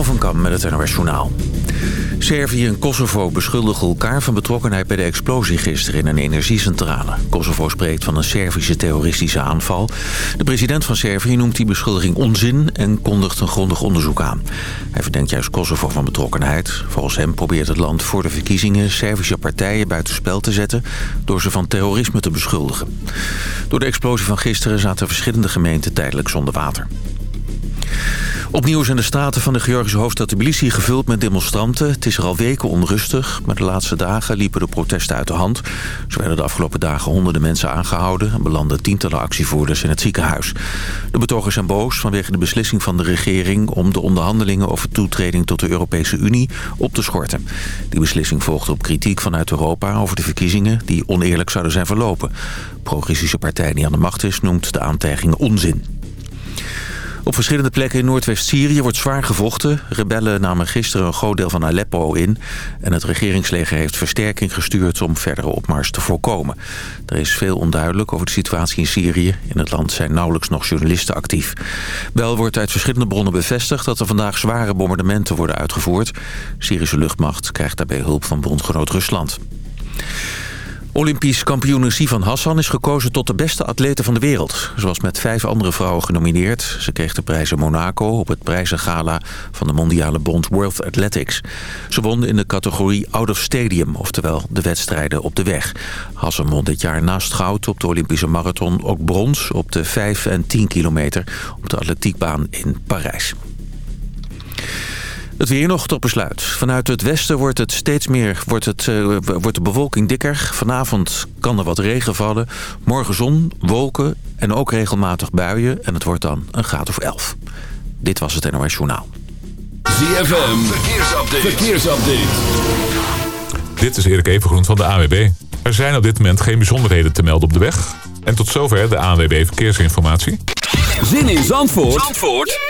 Jeroen van Kam met het NOS Journaal. Servië en Kosovo beschuldigen elkaar van betrokkenheid bij de explosie gisteren in een energiecentrale. Kosovo spreekt van een Servische terroristische aanval. De president van Servië noemt die beschuldiging onzin en kondigt een grondig onderzoek aan. Hij verdenkt juist Kosovo van betrokkenheid. Volgens hem probeert het land voor de verkiezingen Servische partijen buitenspel te zetten door ze van terrorisme te beschuldigen. Door de explosie van gisteren zaten verschillende gemeenten tijdelijk zonder water. Opnieuw zijn de straten van de Georgische hoofdstad Tbilisi gevuld met demonstranten. Het is er al weken onrustig, maar de laatste dagen liepen de protesten uit de hand. Zo werden de afgelopen dagen honderden mensen aangehouden... en belanden tientallen actievoerders in het ziekenhuis. De betogers zijn boos vanwege de beslissing van de regering... om de onderhandelingen over toetreding tot de Europese Unie op te schorten. Die beslissing volgde op kritiek vanuit Europa over de verkiezingen... die oneerlijk zouden zijn verlopen. Progressische partij die aan de macht is noemt de aantijgingen onzin. Op verschillende plekken in Noordwest-Syrië wordt zwaar gevochten. Rebellen namen gisteren een groot deel van Aleppo in. En het regeringsleger heeft versterking gestuurd om verdere opmars te voorkomen. Er is veel onduidelijk over de situatie in Syrië. In het land zijn nauwelijks nog journalisten actief. Wel wordt uit verschillende bronnen bevestigd dat er vandaag zware bombardementen worden uitgevoerd. Syrische luchtmacht krijgt daarbij hulp van bondgenoot Rusland. Olympisch kampioen Sivan Hassan is gekozen tot de beste atlete van de wereld. Ze was met vijf andere vrouwen genomineerd. Ze kreeg de prijs in Monaco op het prijzengala van de mondiale bond World Athletics. Ze won in de categorie Out of Stadium, oftewel de wedstrijden op de weg. Hassan won dit jaar naast goud op de Olympische marathon ook brons op de 5 en 10 kilometer op de atletiekbaan in Parijs. Het weer nog tot besluit. Vanuit het westen wordt het steeds meer wordt het, uh, wordt de bewolking dikker. Vanavond kan er wat regen vallen. Morgen zon, wolken en ook regelmatig buien. En het wordt dan een graad of 11. Dit was het NOS Journaal. ZFM, verkeersupdate. verkeersupdate. Dit is Erik Evengroen van de AWB. Er zijn op dit moment geen bijzonderheden te melden op de weg. En tot zover de ANWB Verkeersinformatie. Zin in Zandvoort, Zandvoort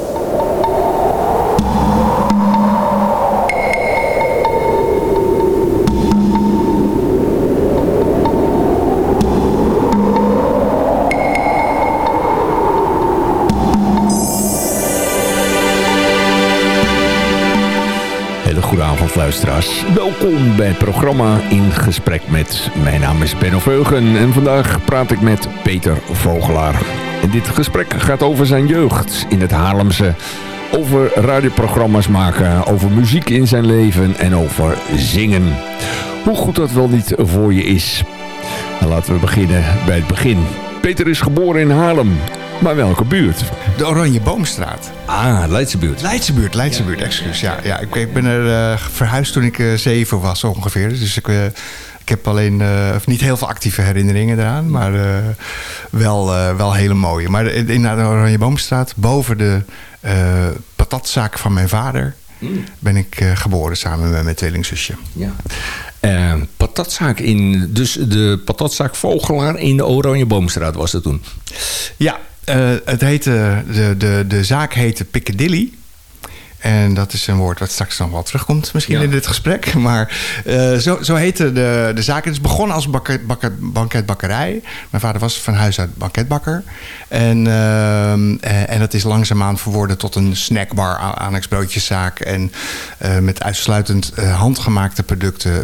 Hele goede avond luisteraars. Welkom bij het programma In Gesprek met. Mijn naam is Benno Veugen en vandaag praat ik met Peter Vogelaar. En dit gesprek gaat over zijn jeugd in het Haarlemse. Over radioprogramma's maken, over muziek in zijn leven en over zingen. Hoe goed dat wel niet voor je is. Dan laten we beginnen bij het begin. Peter is geboren in Haarlem. Maar welke buurt? De Oranje Boomstraat. Ah, Leidse buurt. Leidse buurt, Leidse buurt, excuus. Ja, ja, ik, ik ben er eh, verhuisd toen ik eh, zeven was ongeveer. Dus ik, eh, ik heb alleen eh, niet heel veel actieve herinneringen eraan. Maar wel, wel hele mooie. Maar in de Oranje Boomstraat, boven de patatzaak van mijn vader... ben ik geboren samen met mijn tweelingzusje. Ja. Patatzaak in, dus de patatzaak Vogelaar in de Oranjeboomstraat was dat toen. Ja, het heette, de, de, de zaak heette Piccadilly. En dat is een woord wat straks nog wel terugkomt misschien Ja. in dit gesprek. Maar eh, zo, zo heette de, de zaak. Het is begonnen als bakker, bakker, banketbakkerij. Mijn vader was van huis uit banketbakker. En, ehm, eh, en dat is langzaamaan verworden tot een snackbar, a- aanhalingsbroodjeszaak. En eh, met uitsluitend handgemaakte producten.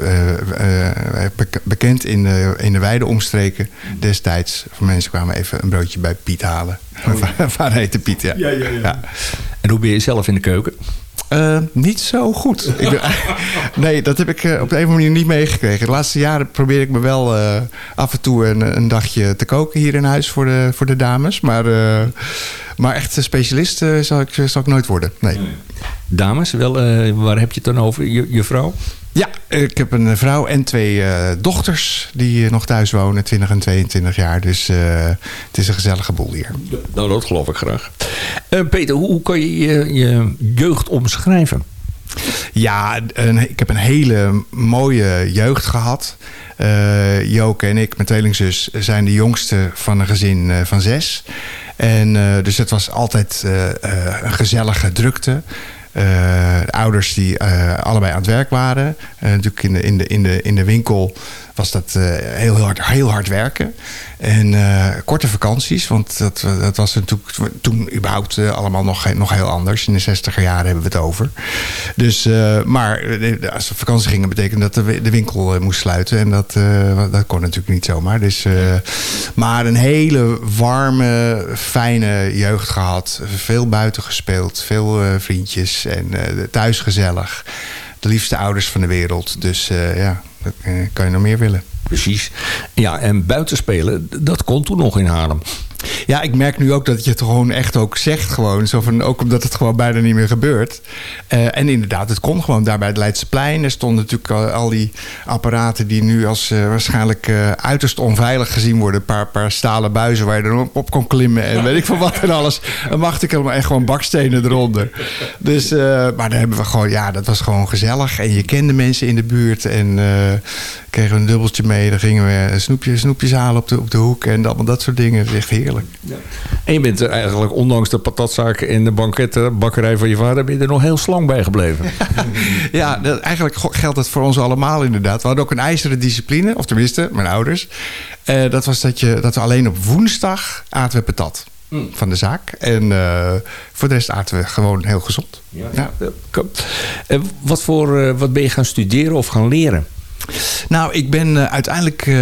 bek- bekend in de, in de wijde omstreken destijds. Mensen kwamen even een broodje bij Piet halen. Va- Mijn vader heette Piet, ja. ja. En hoe ben je zelf in de keuken? Eh, niet zo goed. Ik ben- nee, dat heb ik eh, op de een of andere manier niet meegekregen. De laatste jaren probeer ik me wel eh, af en toe een, een dagje te koken hier in huis voor de, voor de dames. Maar, maar echt specialist zal, ik, zal ik nooit worden. Nee. Dames, wel, eh, waar heb je het dan over? Je, je vrouw? Ja, ik heb een vrouw en twee eh, dochters die eh, nog thuis wonen, 20 en 22 jaar. Dus eh, het is een gezellige boel hier. Nou, dat geloof ik graag. Eh, Peter, hoe, hoe kan je, je je jeugd omschrijven? Ja, een, ik heb een hele mooie jeugd gehad. Eh Joke en ik, mijn tweelingzus, zijn de jongste van een gezin eh, van zes. En eh, dus het was altijd een gezellige drukte. Eh, de ouders die eh, allebei aan het werk waren. Eh, natuurlijk in de, in, de, in, de, in de winkel was dat heel, heel, hard, heel hard werken. En korte vakanties, want dat, dat was natuurlijk toen überhaupt allemaal nog, nog heel anders. In de 60er jaren hebben we het over. Dus, maar als we vakantie gingen, betekende dat de, winkel moest sluiten. En dat, dat kon natuurlijk niet zomaar. Dus, maar een hele warme, fijne jeugd gehad. Veel buiten gespeeld, veel vriendjes en thuis gezellig. De liefste ouders van de wereld. Dus ja, kan je nog meer willen. Precies. Ja, en buitenspelen, dat kon toen nog in Haarlem. Ja, ik merk nu ook dat je het gewoon echt ook zegt. Gewoon. Zo van, ook omdat het gewoon bijna niet meer gebeurt. Uh, en inderdaad, het kon gewoon daar bij het Leidseplein. Er stonden natuurlijk al, die apparaten die nu als uh, waarschijnlijk uh, uiterst onveilig gezien worden. Een paar, paar stalen buizen waar je er op kon klimmen. En weet ik van wat en alles. Dan mag ik helemaal echt gewoon bakstenen eronder. Dus, maar dan hebben we gewoon, ja, dat was gewoon gezellig. En je kende mensen in de buurt. En kregen we een dubbeltje mee. Dan gingen we snoepjes, snoepjes halen op de, op de hoek. En allemaal dat soort dingen. Dat is echt heerlijk. Ja. En je bent er eigenlijk, ondanks de patatzaak en de bankettenbakkerij van je vader... ben je er nog heel slang bij gebleven. ja, dat, eigenlijk geldt dat voor ons allemaal inderdaad. We hadden ook een ijzeren discipline. Of tenminste, mijn ouders. Uh, dat was dat, je, dat we alleen op woensdag aten we patat. Mm. van de zaak. En uh, voor de rest aten we gewoon heel gezond. Ja, ja. Wat, voor, wat ben je gaan studeren of gaan leren? Nou, ik ben eh, uiteindelijk uh,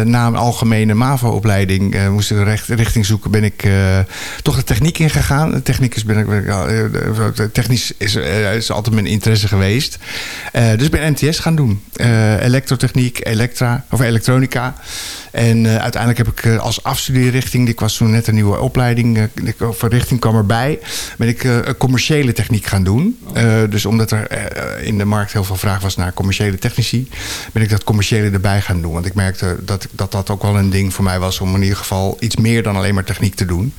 na een algemene MAVO-opleiding... moest ik recht, richting zoeken, ben ik toch de techniek ingegaan. Technicus ben ik, technisch is, is altijd mijn interesse geweest. dus ik ben MTS gaan doen. elektrotechniek, elektra, of elektronica... En uh, uiteindelijk heb ik uh, als afstudeerrichting, ik was toen net een nieuwe opleiding, uh, of richting kwam erbij, ben ik commerciële techniek gaan doen. dus omdat er in de markt heel veel vraag was naar commerciële technici, ben ik dat commerciële erbij gaan doen. Want ik merkte dat dat, dat ook wel een ding voor mij was om in ieder geval iets meer dan alleen maar techniek te doen.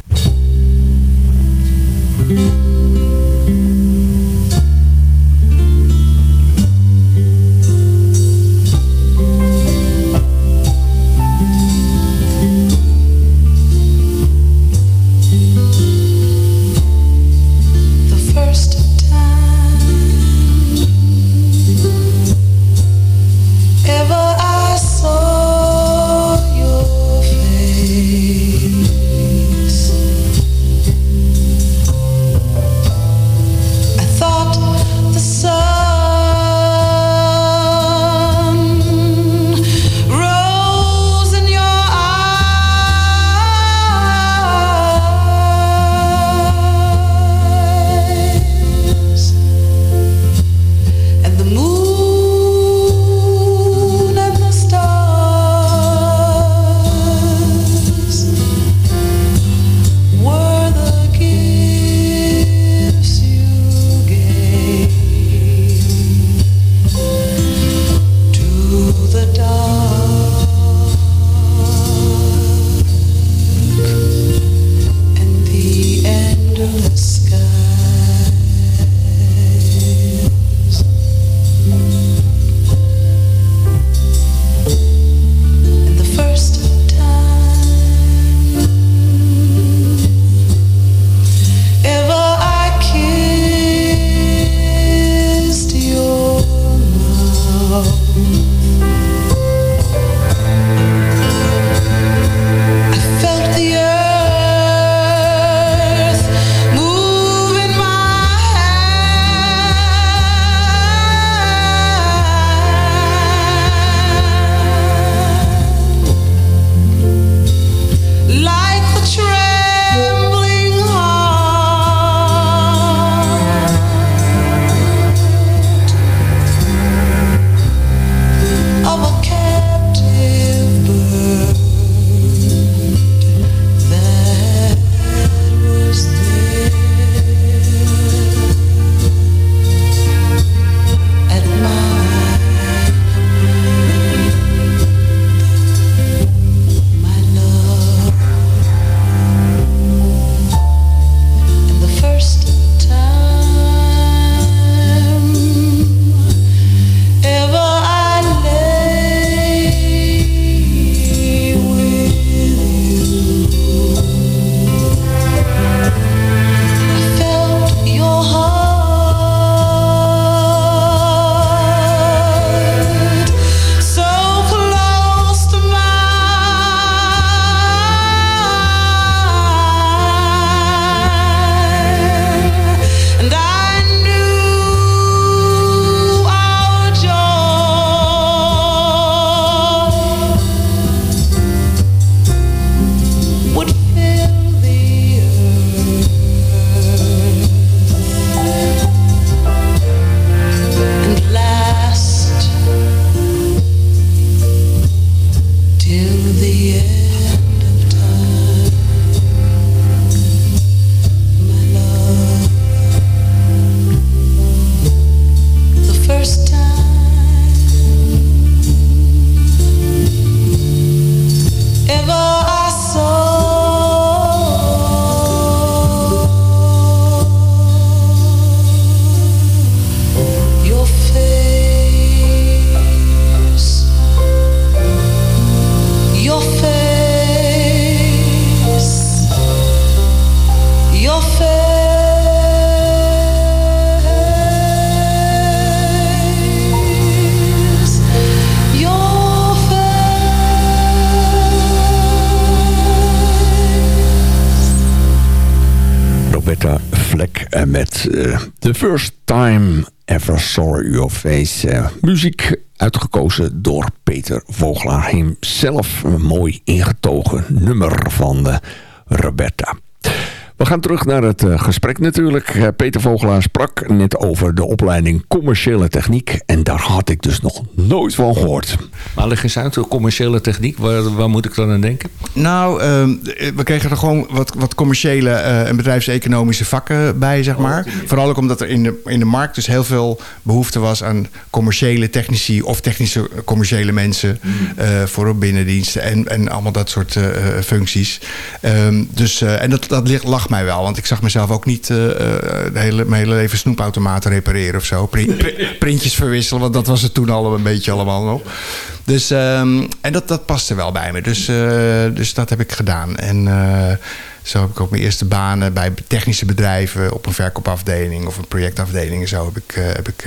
Cadillac met uh, The First Time Ever Saw Your Face. Uh, muziek uitgekozen door Peter Vogelaar hemzelf. Een mooi ingetogen nummer van Roberta. We gaan terug naar het uh, gesprek natuurlijk. Uh, Peter Vogelaar sprak net over de opleiding commerciële techniek. En daar had ik dus nog nooit van gehoord. Maar leg eens uit, commerciële techniek, waar, waar moet ik dan aan denken? Nou, uh, we kregen er gewoon wat, wat commerciële en bedrijfseconomische vakken bij, zeg maar. Vooral ook omdat er in de, in de markt dus heel veel behoefte was aan commerciële technici of technische commerciële mensen mm. voor binnendiensten en, en allemaal dat soort functies. Ehm, dus, en dat, dat ligt, lag mij wel. Want ik zag mezelf ook niet uh, de hele, mijn hele leven snoepautomaten repareren of zo. printjes verwisselen, want dat was het toen al een beetje allemaal nog. Dus, um, en dat, dat paste wel bij me. Dus, uh, dus dat heb ik gedaan. En uh, zo heb ik ook mijn eerste banen bij technische bedrijven... op een verkoopafdeling of een projectafdeling. Zo heb ik... heb ik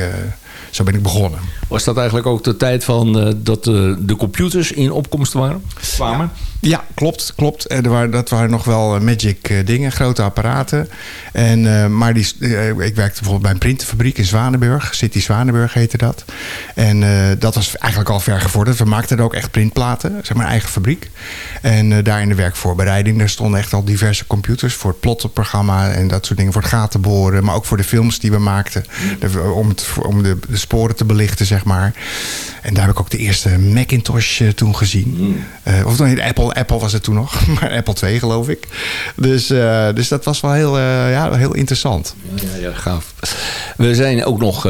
zo ben ik begonnen. Was dat eigenlijk ook de tijd van uh, dat uh, de computers in opkomst waren, kwamen? Ja, klopt. klopt. En er waren, dat waren nog wel magic uh, dingen, grote apparaten. En, maar die, ik werkte bijvoorbeeld bij een printerfabriek in Zwanenburg. City Zwanenburg heette dat. En dat was eigenlijk al ver gevorderd. We maakten er ook echt printplaten, zeg maar eigen fabriek. En daar in de werkvoorbereiding, daar stonden echt al diverse computers... voor het plottenprogramma en dat soort dingen, voor het gaten boren. Maar ook voor de films die we maakten. Om, het, om de, de sporen te belichten, zeg maar. En daar heb ik ook de eerste Macintosh uh, toen gezien. Mm. Uh, of dan Apple, Apple was het toen nog, maar Apple 2 geloof ik. Dus, uh, dus dat was wel heel, ja, heel interessant. Ja, ja, ja, gaaf. We zijn ook nog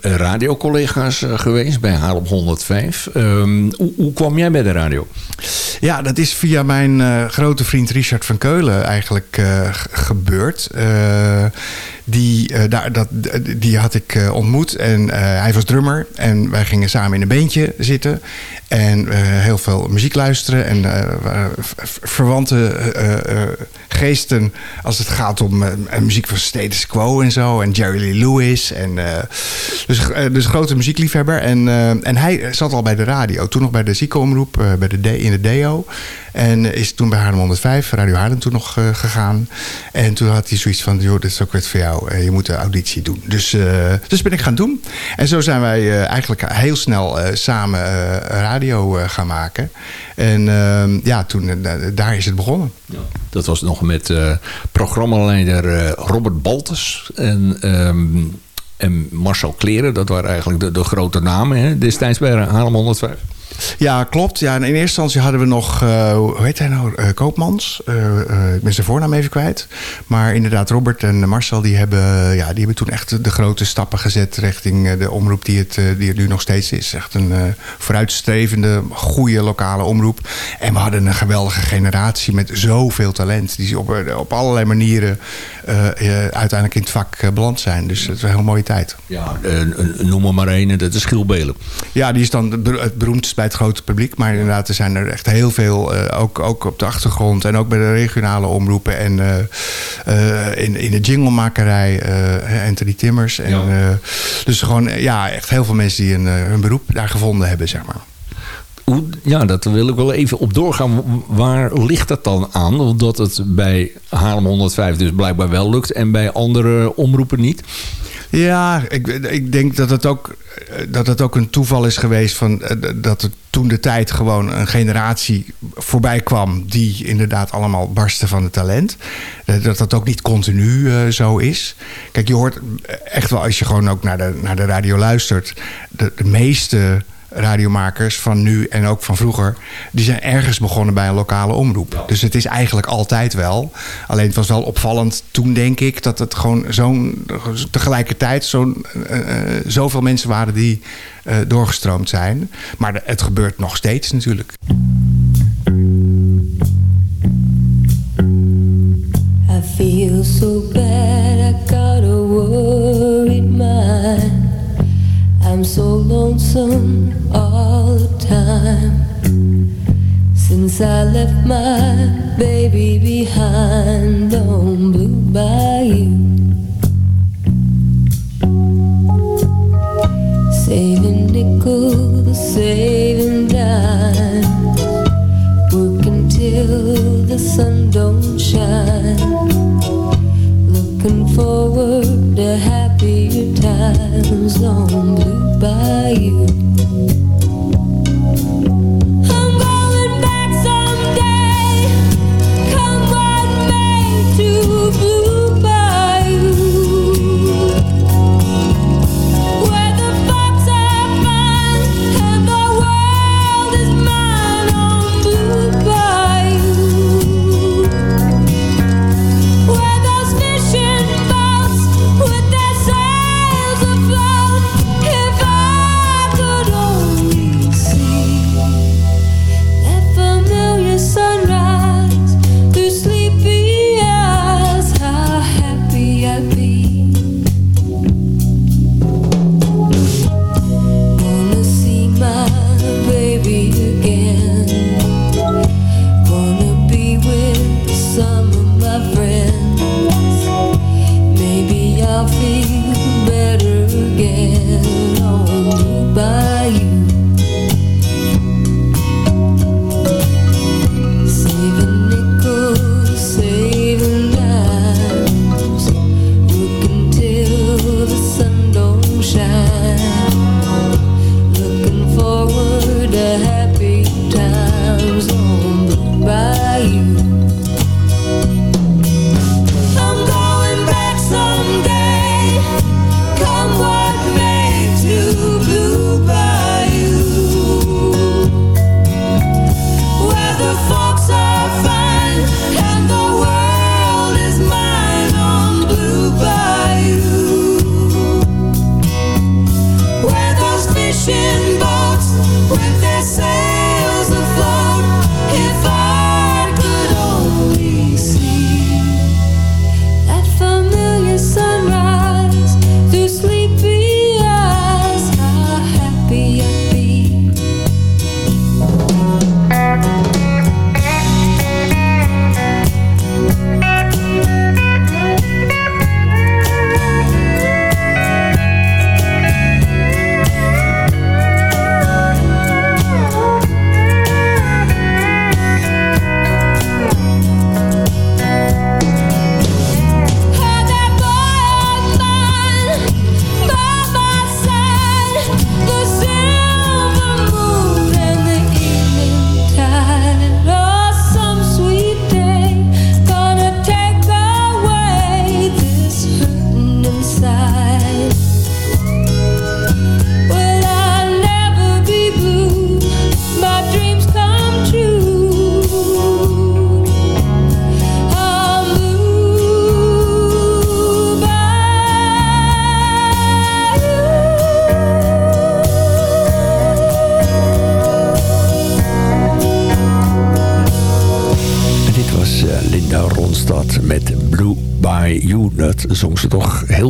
radiocollega's geweest bij Haarlem 105. Um, hoe, hoe, kwam jij bij de radio? Ja, dat is via mijn grote vriend Richard van Keulen eigenlijk gebeurd. Die, uh, daar, dat, die had ik uh, ontmoet en uh, hij was drummer. En wij gingen samen in een beentje zitten. En heel veel muziek luisteren. En verwante geesten als het gaat om muziek van Status Quo en zo. En Jerry Lee Lewis. En, dus, dus grote muziekliefhebber. En, en hij zat al bij de radio. Toen nog bij de ziekenomroep bij de in de DEO. En is toen bij Haarlem 105, Radio Haarlem toen nog gegaan. En toen had hij zoiets van, joh, dit is ook wat voor jou. Eh, je moet de auditie doen. Dus, uh, dus ben ik gaan doen. En zo zijn wij eigenlijk heel snel samen radio gaan maken. En ehm, ja, toen, daar is het begonnen. Dat was nog met programmaleider Robert Baltes en... Um, en Marcel Kleren, dat waren eigenlijk de, de grote namen hè, destijds bij Haarlem 105. Ja, klopt. Ja, in eerste instantie hadden we nog, uh, hoe heet hij nou, uh, Koopmans. Uh, ik ben zijn voornaam even kwijt. Maar inderdaad, Robert en Marcel, die hebben, ja, die hebben toen echt de grote stappen gezet richting de omroep die het, die nu nog steeds is. Echt een vooruitstrevende, goede lokale omroep. En we hadden een geweldige generatie met zoveel talent. Die op, op allerlei manieren uiteindelijk in het vak beland zijn. Dus het is een hele mooie tijd. Ja, noem er maar één, dat is Giel Belen. Ja, die is dan het beroemdst bij het grote publiek. Maar inderdaad, er zijn er echt heel veel, ook, ook op de achtergrond en ook bij de regionale omroepen en in, in de jinglemakerij, Anthony Timmers. En, ja. dus gewoon, ja, echt heel veel mensen die een, hun beroep daar gevonden hebben, zeg maar. Ja, dat wil ik wel even op doorgaan. Waar ligt dat dan aan? Omdat het bij Haarlem 105 dus blijkbaar wel lukt en bij andere omroepen niet? Ja, ik, ik denk dat het, ook, dat het ook een toeval is geweest van, eh, dat er toen de tijd gewoon een generatie voorbij kwam die inderdaad allemaal barsten van het talent. Eh, dat dat ook niet continu uh, zo is. Kijk, je hoort echt wel als je gewoon ook naar de, naar de radio luistert, de, de meeste radiomakers van nu en ook van vroeger... die zijn ergens begonnen bij een lokale omroep. Dus het is eigenlijk altijd wel. Alleen het was wel opvallend toen, denk ik... dat het gewoon zo'n tegelijkertijd zo'n uh, zoveel mensen waren die uh, doorgestroomd zijn. Maar het gebeurt nog steeds natuurlijk. I feel so bad, I got a worried mind I'm so lonesome all the time. Since I left my baby behind on Blue Bayou Saving nickels, saving dimes Working till the sun don't shine. Looking forward to Linda times long blue by you.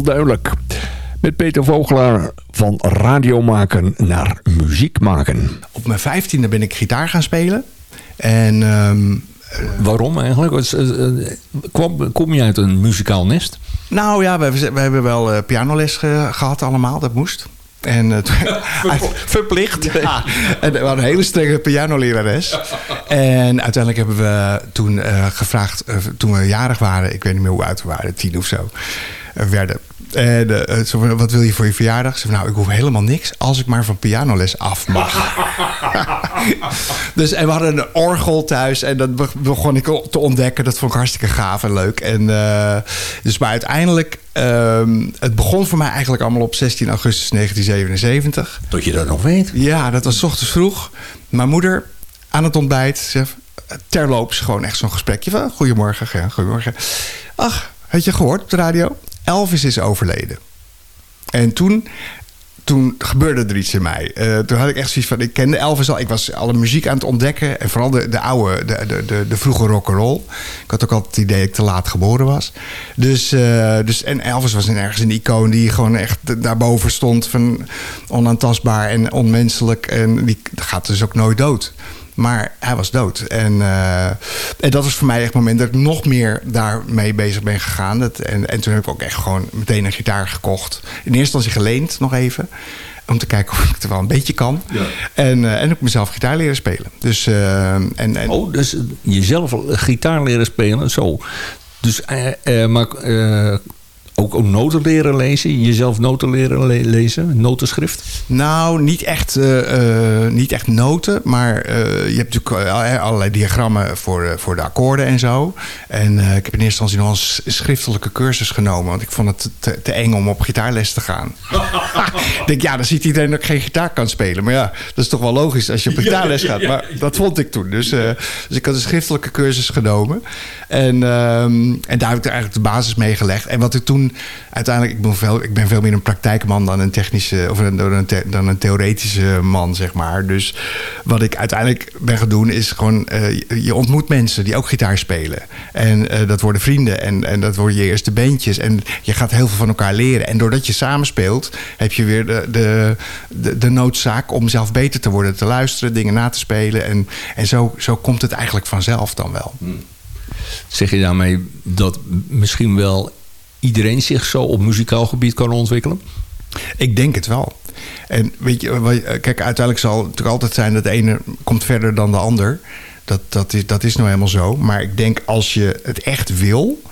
Heel duidelijk. Met Peter Vogelaar van radio maken naar muziek maken. Op mijn vijftiende ben ik gitaar gaan spelen. En... Ehm, Waarom eigenlijk? Kom, kom je uit een muzikaal nest? Nou ja, we, we hebben wel uh, pianoles gehad allemaal. Dat moest. En, uh, Verplicht. Ja. En we hadden een hele strenge pianolerares. En uiteindelijk hebben we toen uh, gevraagd, uh, toen we jarig waren, ik weet niet meer hoe oud we waren, tien of zo, werden. En zo, wat wil je voor je verjaardag? Ze nou, ik hoef helemaal niks als ik maar van pianoles af mag. dus en we hadden een orgel thuis en dat begon ik te ontdekken. Dat vond ik hartstikke gaaf en leuk. En, dus maar uiteindelijk Uh, het begon voor mij eigenlijk allemaal op 16 augustus 1977. Tot je dat nog weet? Ja, dat was ochtends vroeg. Mijn moeder aan het ontbijt. Terloops gewoon echt zo'n gesprekje van... Goedemorgen, ja, goedemorgen. Ach, had je gehoord op de radio? Elvis is overleden. En toen toen gebeurde er iets in mij. Uh, toen had ik echt zoiets van, ik kende Elvis al. Ik was alle muziek aan het ontdekken. En vooral de, de oude, de, de, de, de vroege rock'n'roll. Ik had ook altijd het idee dat ik te laat geboren was. Dus, uh, dus, en Elvis was ergens een icoon die gewoon echt daarboven stond. Van onaantastbaar en onmenselijk. En die gaat dus ook nooit dood. Maar hij was dood. En, uh, en dat was voor mij echt het moment dat ik nog meer daarmee bezig ben gegaan. Dat, en, en toen heb ik ook echt gewoon meteen een gitaar gekocht. In eerste instantie geleend nog even. Om te kijken of ik het er wel een beetje kan. Ja. En, uh, en ook mezelf gitaar leren spelen. Dus, uh, en, en, oh, dus jezelf gitaar leren spelen, zo. Dus, maar ook, ook noten leren lezen? Jezelf noten leren le lezen? Notenschrift? Nou, niet echt, uh, uh, niet echt noten. Maar uh, je hebt natuurlijk allerlei diagrammen voor, voor de akkoorden en zo. En ik heb in eerste instantie nog een schriftelijke cursus genomen. Want ik vond het te, te eng om op gitaarles te gaan. ik denk, ja, dan ziet iedereen dat ik geen gitaar kan spelen. Maar ja, dat is toch wel logisch als je op gitaarles gaat. Maar dat vond ik toen. Dus, dus ik had een schriftelijke cursus genomen. En, ehm, en daar heb ik er eigenlijk de basis mee gelegd. En wat ik toen uiteindelijk, ik ben, veel, ik ben veel meer een praktijkman dan een technische of dan, een theoretische man, zeg maar. Dus wat ik uiteindelijk ben gaan doen, is gewoon, uh, je ontmoet mensen die ook gitaar spelen. En uh, dat worden vrienden en, en dat worden je eerste bandjes. En je gaat heel veel van elkaar leren. En doordat je samenspeelt, heb je weer de, de, de, de noodzaak om zelf beter te worden, te luisteren, dingen na te spelen. En, en zo, zo komt het eigenlijk vanzelf dan wel. Zeg je daarmee dat misschien wel iedereen zich zo op muzikaal gebied kan ontwikkelen? Ik denk het wel. En weet je, kijk, uiteindelijk zal het natuurlijk altijd zijn dat de ene komt verder dan de ander. Dat, dat, is, dat is nou helemaal zo. Maar ik denk als je het echt wil,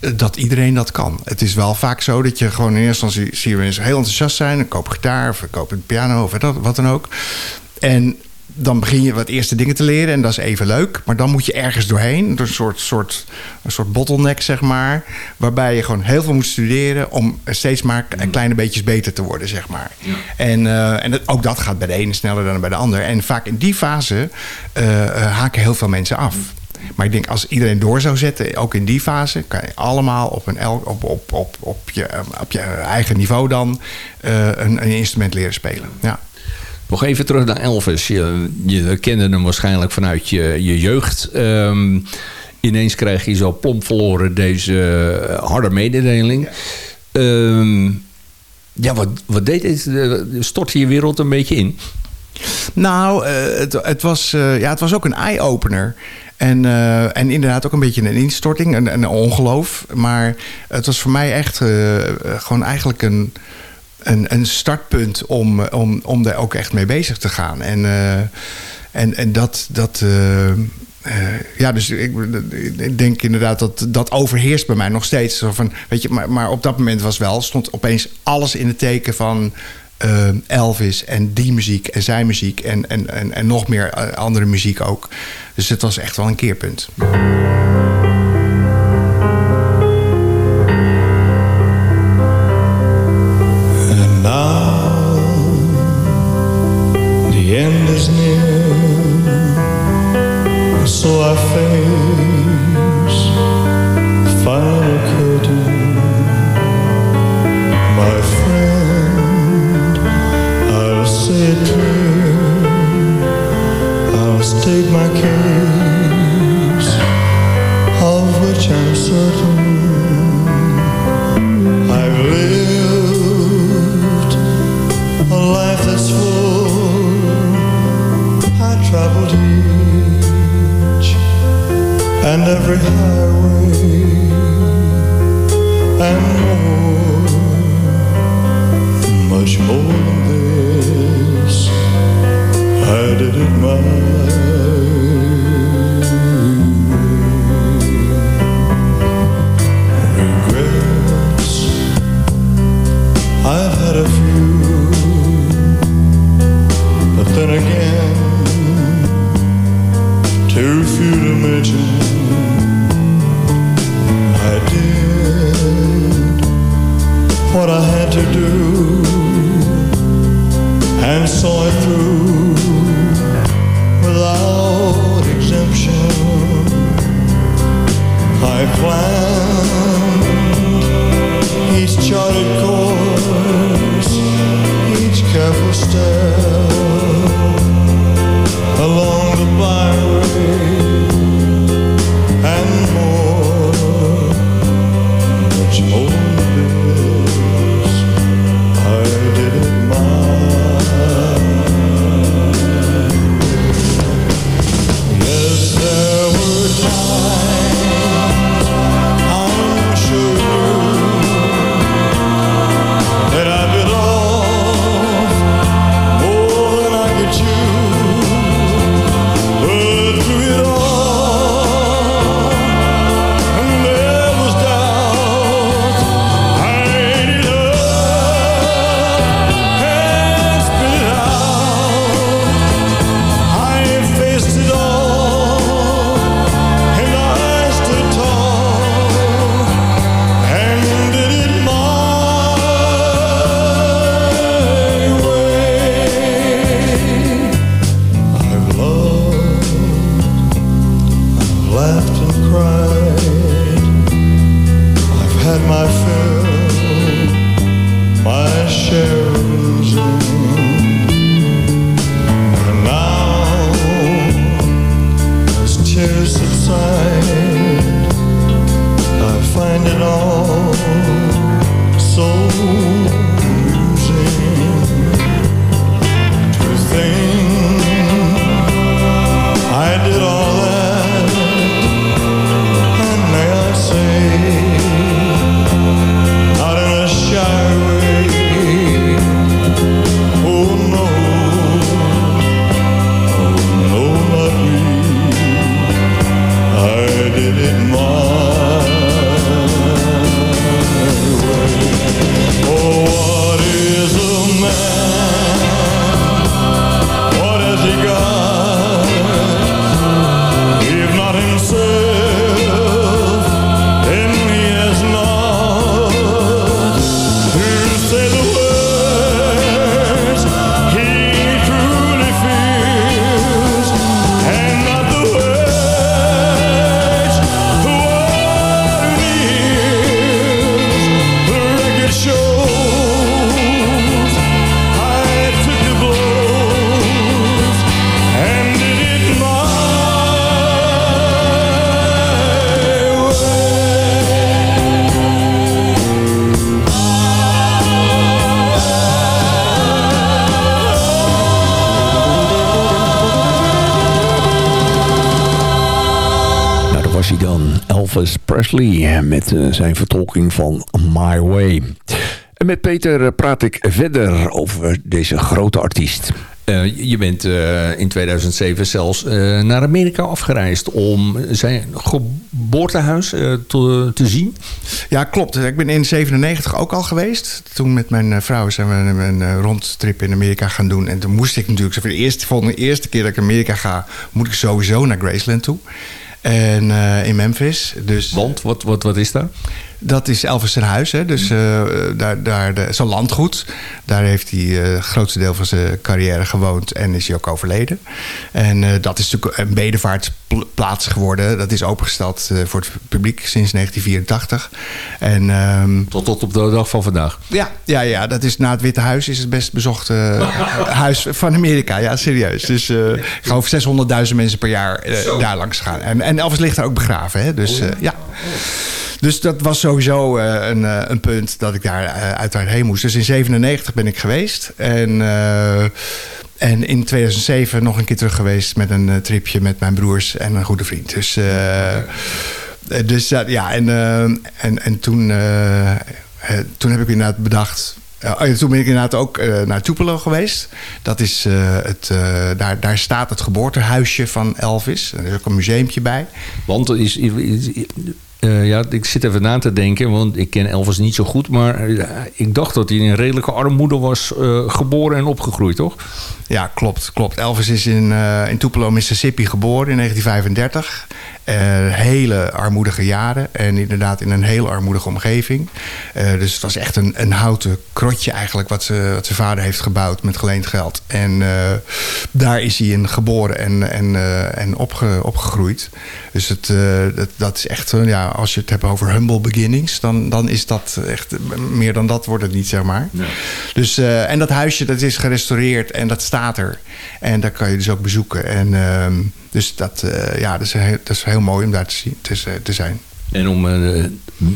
eh, dat iedereen dat kan. Het is wel vaak zo dat je gewoon in eerste instantie zie je heel enthousiast zijn. Ik koop gitaar of ik koop een piano of wat dan ook. En dan begin je wat eerste dingen te leren en dat is even leuk. Maar dan moet je ergens doorheen. Door een soort, soort, een soort bottleneck, zeg maar. Waarbij je gewoon heel veel moet studeren om steeds maar een kleine beetjes beter te worden, zeg maar. Ja. En, uh, en ook dat gaat bij de ene sneller dan bij de ander. En vaak in die fase uh, haken heel veel mensen af. Maar ik denk, als iedereen door zou zetten, ook in die fase, kan je allemaal op, een, op, op, op, op, je, op je eigen niveau dan een, een instrument leren spelen. Ja. Nog even terug naar Elvis. Je, je kende hem waarschijnlijk vanuit je, je jeugd. Um, ineens krijg je zo plomp verloren deze eh, harde mededeling. Ja, um, ja wat, wat deed het? Stortte je wereld een beetje in? Nou, uh, het, het, was, uh, ja, het was ook een eye-opener. En, uh, en inderdaad ook een beetje een instorting, een, een ongeloof. Maar het was voor mij echt gewoon eigenlijk een een, startpunt om, om, om daar ook echt mee bezig te gaan. En, uh, en, en dat. dat uh, uh, ja, dus ik, ik, denk inderdaad dat dat overheerst bij mij nog steeds. Zo van, weet je, maar, maar op dat moment was wel, stond opeens alles in het teken van Elvis en die muziek en zijn muziek en, en, en, en nog meer andere muziek ook. Dus het was echt wel een keerpunt. should Elvis Presley met eh, zijn vertolking van My Way. En met Peter eh, praat ik verder over deze grote artiest. Eh, je bent eh, in 2007 zelfs eh, naar Amerika afgereisd om zijn geboortehuis eh, te, te zien. Ja, klopt. Ik ben in 97 ook al geweest. Toen met mijn eh, vrouw zijn we een, een rondtrip in Amerika gaan doen. En toen moest ik natuurlijk... Voor de eerste, volgende eerste keer dat ik in Amerika ga... moet ik sowieso naar Graceland toe. En eh, in Memphis. Dus Want, wat, wat, wat is daar? Dat is Elvis zijn huis. Hè? Dus eh, daar, daar de, zijn landgoed. Daar heeft hij eh, het grootste deel van zijn carrière gewoond. En is hij ook overleden. En eh, dat is natuurlijk een bedevaartplaats geworden. Dat is opengesteld eh, voor het publiek sinds 1984. En ehm, Tot, tot op de dag van vandaag. ja, ja, ja, dat is na het Witte Huis is het best bezochte eh, huis van Amerika. Ja, serieus. Dus eh, ik geloof 600.000 mensen per jaar eh, daar langs gaan. En, en Elvis ligt daar ook begraven. Hè? Dus eh, ja. Dus dat was sowieso eh, een, eh, een punt dat ik daar eh, uiteraard heen moest. Dus in 97 ben ik geweest. En, en in 2007 nog een keer terug geweest met een tripje met mijn broers en een goede vriend. Dus, dus ja, en, en, en toen, toen heb ik inderdaad bedacht. oh toen ben ik inderdaad ook naar Tupelo geweest. Dat is het, daar, daar staat het geboortehuisje van Elvis. Er is ook een museumpje bij. Want er is- eh, ja, ik zit even na te denken, want ik ken Elvis niet zo goed. Maar eh, ik dacht dat hij in een redelijke armoede was eh, geboren en opgegroeid, toch? Ja, klopt. klopt. Elvis is in, in Tupelo, Mississippi geboren in 1935. Eh, hele armoedige jaren. En inderdaad in een heel armoedige omgeving. Eh, dus het was echt een, een houten krotje eigenlijk... Wat, ze, wat zijn vader heeft gebouwd met geleend geld. En eh, daar is hij in geboren en, en, en opge, opgegroeid. Dus het, dat, dat is echt... ja, als je het hebt over humble beginnings... dan, dan is dat echt... meer dan dat wordt het niet, zeg maar. Dus, en dat huisje dat is gerestaureerd en dat staat er. En daar kan je dus ook bezoeken. En, ehm, dus dat, eh, ja, dat, is heel, dat is heel mooi om daar te, zien, te, te zijn. En om eh, eh,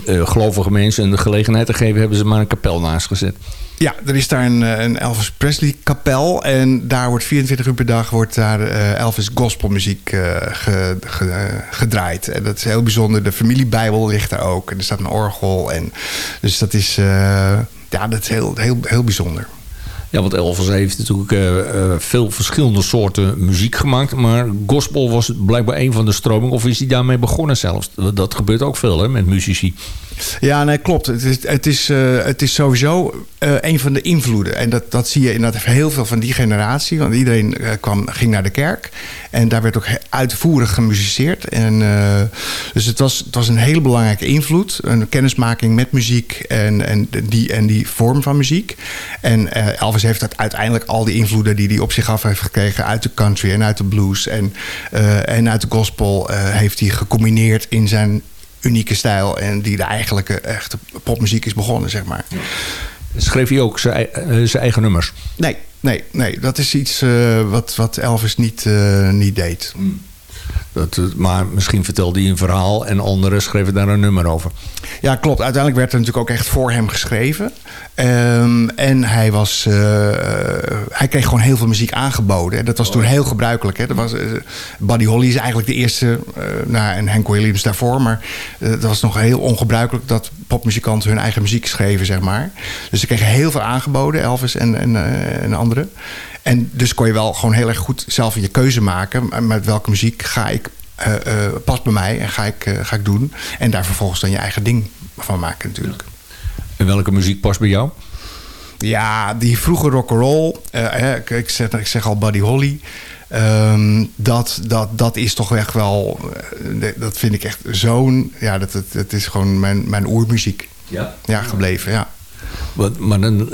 gelovige mensen de gelegenheid te geven, hebben ze maar een kapel naast gezet. Ja, er is daar een, een Elvis Presley kapel. En daar wordt 24 uur per dag wordt daar Elvis gospelmuziek ge- ge- gedraaid. En dat is heel bijzonder. De familiebijbel ligt daar ook. En er staat een orgel. En, dus dat is, ja, dat is heel, heel, heel bijzonder. Ja, want Elvis heeft natuurlijk eh, eh, veel verschillende soorten muziek gemaakt. Maar gospel was blijkbaar een van de stromingen. Of is hij daarmee begonnen zelfs? Dat gebeurt ook veel hè, met muzici. Ja, nee, klopt. Het is, het is, eh, het is sowieso eh, een van de invloeden. En dat, dat zie je inderdaad heel veel van die generatie. Want iedereen eh, kwam, ging naar de kerk. En daar werd ook uitvoerig gemusiceerd. En, dus het was, het was een hele belangrijke invloed. Een kennismaking met muziek en, en, die, en die vorm van muziek. En Elvis heeft dat uiteindelijk al die invloeden die hij op zich af heeft gekregen... uit de country en uit de blues en, en uit de gospel... heeft hij gecombineerd in zijn unieke stijl en die de eigenlijke echte popmuziek is begonnen, zeg maar. Schreef hij ook zijn, eh, zijn eigen nummers? Nee, nee, nee. Dat is iets eh, wat, wat Elvis niet, eh, niet deed. Dat, eh, maar misschien vertelde hij een verhaal en anderen schreven daar een nummer over. Ja, klopt. Uiteindelijk werd er natuurlijk ook echt voor hem geschreven. Ehm, en hij, was, eh, eh, hij kreeg gewoon heel veel muziek aangeboden. En dat was toen heel gebruikelijk. Hè. Dat was, Buddy Holly is eigenlijk de eerste, eh, nou, en Hank Williams daarvoor. Maar dat was nog heel ongebruikelijk dat popmuzikanten hun eigen muziek schreven, zeg maar. Dus ze kregen heel veel aangeboden, Elvis en, en, en anderen. En dus kon je wel gewoon heel erg goed zelf je keuze maken. Met welke muziek ga ik eh, past bij mij en ga ik, eh, ga ik doen. En daar vervolgens dan je eigen ding van maken natuurlijk. En welke muziek past bij jou? Ja, die vroege rock'n'roll. hè, ik, ik, zeg, ik zeg al Buddy Holly. Ehm, dat, dat, dat is toch echt wel... dat vind ik echt zo'n... Ja, dat, dat, dat is gewoon mijn, mijn oermuziek. Ja. Ja, gebleven, ja. Wat, maar dan,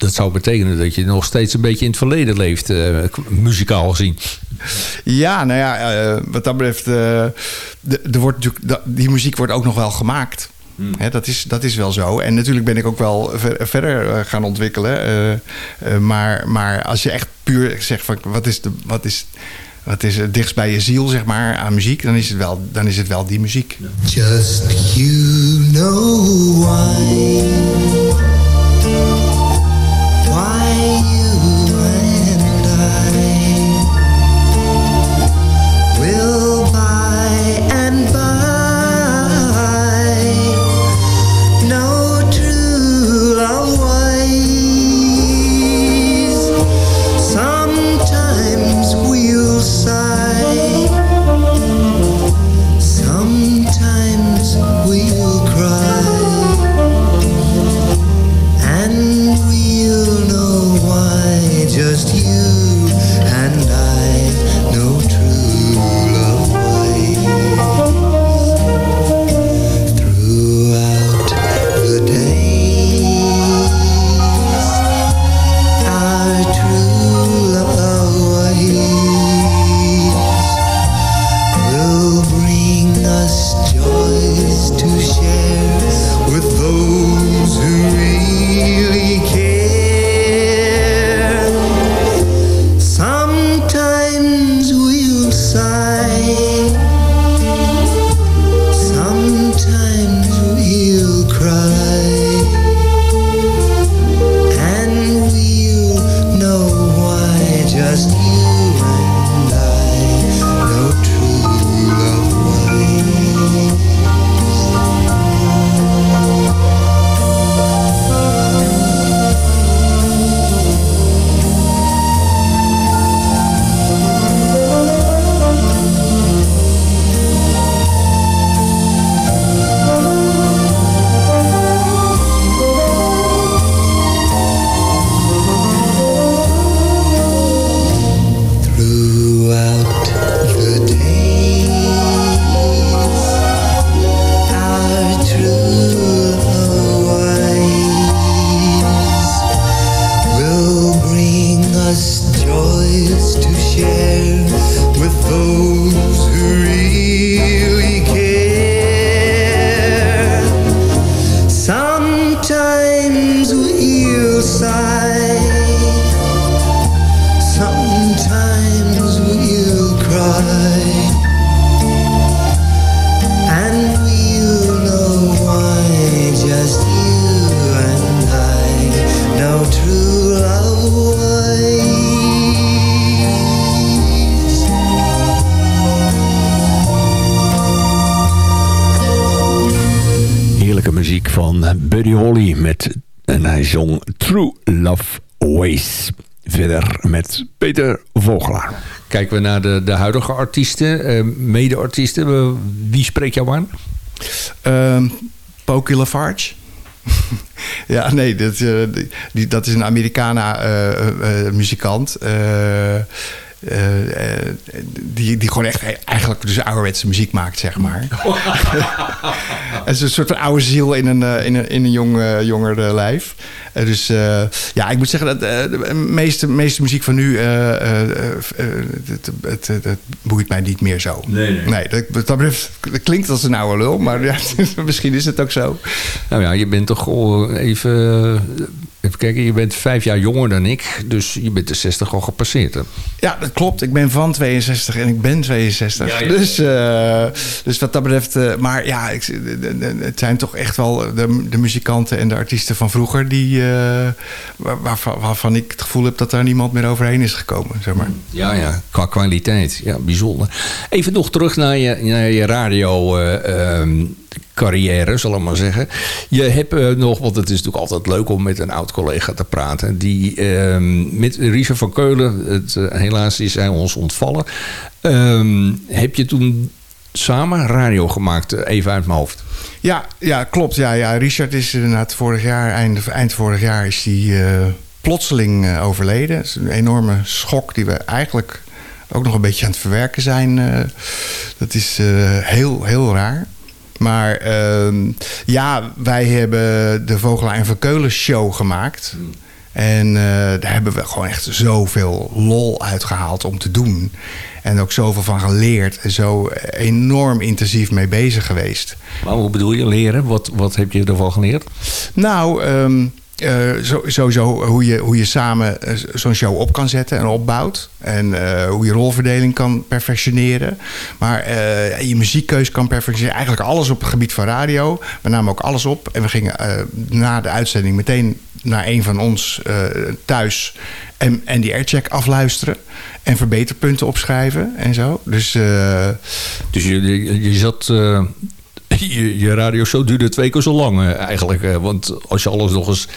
dat zou betekenen dat je nog steeds een beetje in het verleden leeft, eh, muzikaal gezien. Ja, nou ja, eh, wat dat betreft... eh, de, er wordt die muziek wordt ook nog wel gemaakt. Hè, dat, is, dat is wel zo. En natuurlijk ben ik ook wel ver- verder gaan ontwikkelen. eh, eh, maar, maar als je echt puur zegt van wat is, de, wat is, wat is het dichtst bij je ziel, zeg maar, aan muziek, dan is het wel, dan is het wel die muziek. Just you know. Why Verder met Peter Vogelaar. Kijken we naar de, de huidige artiesten, eh, mede-artiesten. Eh, wie spreekt jou aan? Ehm Pokey Lafarge. ja, nee, dat, eh, die- dat is een Americana-muzikant. die, die gewoon echt eigenlijk dus ouderwetse muziek maakt, zeg maar. Het is een soort van oude ziel in een, in een, in een jong, jonger lijf. Eh, dus eh, ja, ik moet zeggen dat eh, de meeste, meeste muziek van nu, eh, eh, eh, eh, het, boeit mij niet meer zo. Nee, nee. nee dat, dat, betreft- dat klinkt als een oude lul, maar ja, misschien is het ook zo. Nou ja, je bent toch al even... Even kijken, je bent vijf jaar jonger dan ik. Dus je bent de 60 al gepasseerd. Hè? Ja, dat klopt. Ik ben van 62 en ik ben 62. Dus, eh, dus wat dat betreft... maar ja, ik, het zijn toch echt wel de, de muzikanten en de artiesten van vroeger... Die, eh, waar- waarvan, ik het gevoel heb dat daar niemand meer overheen is gekomen. Zeg maar. Ja, ja, qua kwaliteit. Ja, bijzonder. Even nog terug naar je, naar je radio eh, ehm, carrière, zal ik maar zeggen. Je hebt eh, nog, want het is natuurlijk altijd leuk om met een oud-collega te praten... die ehm, met Richard van Keulen, het, helaas is hij ons ontvallen... ehm, heb je toen samen radio gemaakt, eh, even uit mijn hoofd? Ja, ja, klopt. Ja, ja. Richard is inderdaad vorig jaar, eind, eind vorig jaar, is hij eh, plotseling eh, overleden. Is een enorme schok die we eigenlijk ook nog een beetje aan het verwerken zijn. dat is heel, heel raar. Maar ehm, ja, wij hebben de Vogelaar en Van Keulen show gemaakt. En daar hebben we gewoon echt zoveel lol uitgehaald om te doen. En ook zoveel van geleerd. En zo enorm intensief mee bezig geweest. Maar hoe bedoel je leren? Wat, wat heb je ervan geleerd? Nou, ehm, eh, sowieso hoe je, hoe je samen eh, zo'n show op kan zetten en opbouwt. En eh, hoe je rolverdeling kan perfectioneren. Maar je muziekkeus kan perfectioneren. Eigenlijk alles op het gebied van radio. We namen ook alles op. En we gingen na de uitzending meteen naar een van ons thuis. En, en die aircheck afluisteren. En verbeterpunten opschrijven en zo. Dus Dus je, je, je zat... je, radioshow duurde twee keer zo lang eh, eigenlijk. eh, want als je alles nog eens